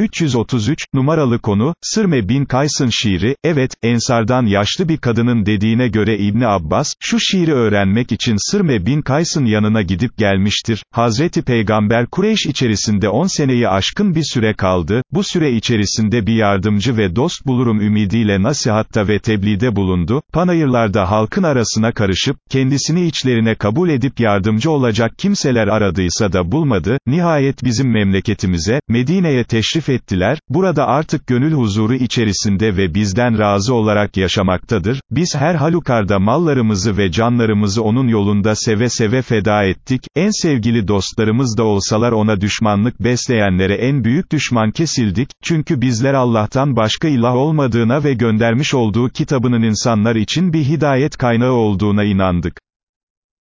333, numaralı konu, Sırme bin Kays'ın şiiri, evet, Ensardan yaşlı bir kadının dediğine göre İbni Abbas, şu şiiri öğrenmek için Sırme bin Kays'ın yanına gidip gelmiştir, Hazreti Peygamber Kureyş içerisinde 10 seneyi aşkın bir süre kaldı, bu süre içerisinde bir yardımcı ve dost bulurum ümidiyle nasihatta ve tebliğde bulundu, panayırlarda halkın arasına karışıp, kendisini içlerine kabul edip yardımcı olacak kimseler aradıysa da bulmadı, nihayet bizim memleketimize, Medine'ye teşrif ettiler, burada artık gönül huzuru içerisinde ve bizden razı olarak yaşamaktadır, biz her halukarda mallarımızı ve canlarımızı onun yolunda seve seve feda ettik, en sevgili dostlarımız da olsalar ona düşmanlık besleyenlere en büyük düşman kesildik, çünkü bizler Allah'tan başka ilah olmadığına ve göndermiş olduğu kitabının insanlar için bir hidayet kaynağı olduğuna inandık.